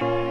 thank you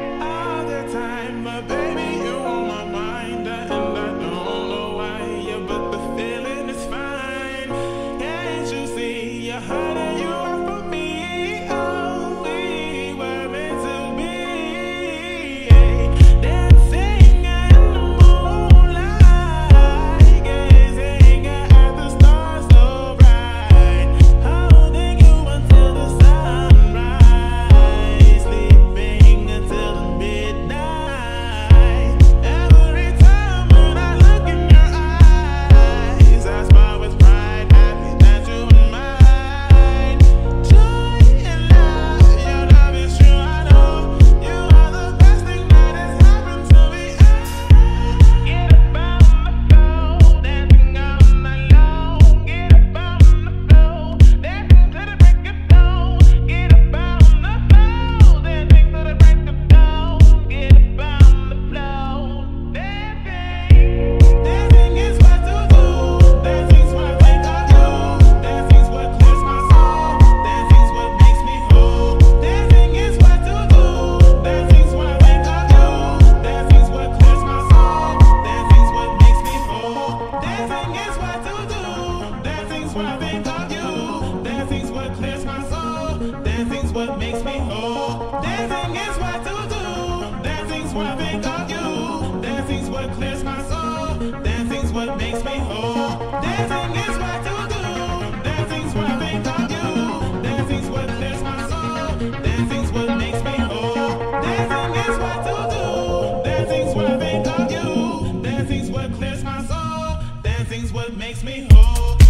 Dancing is what to do. Dancing's what I think of you. Dancing's what clears my soul. Dancing's what makes me whole. Dancing is what to do. Dancing's what I think of you. Dancing's what clears my soul. Dancing's what makes me whole. Dancing is what to do. Dancing's what I think of you. Dancing's what clears my soul. Dancing's what makes me whole.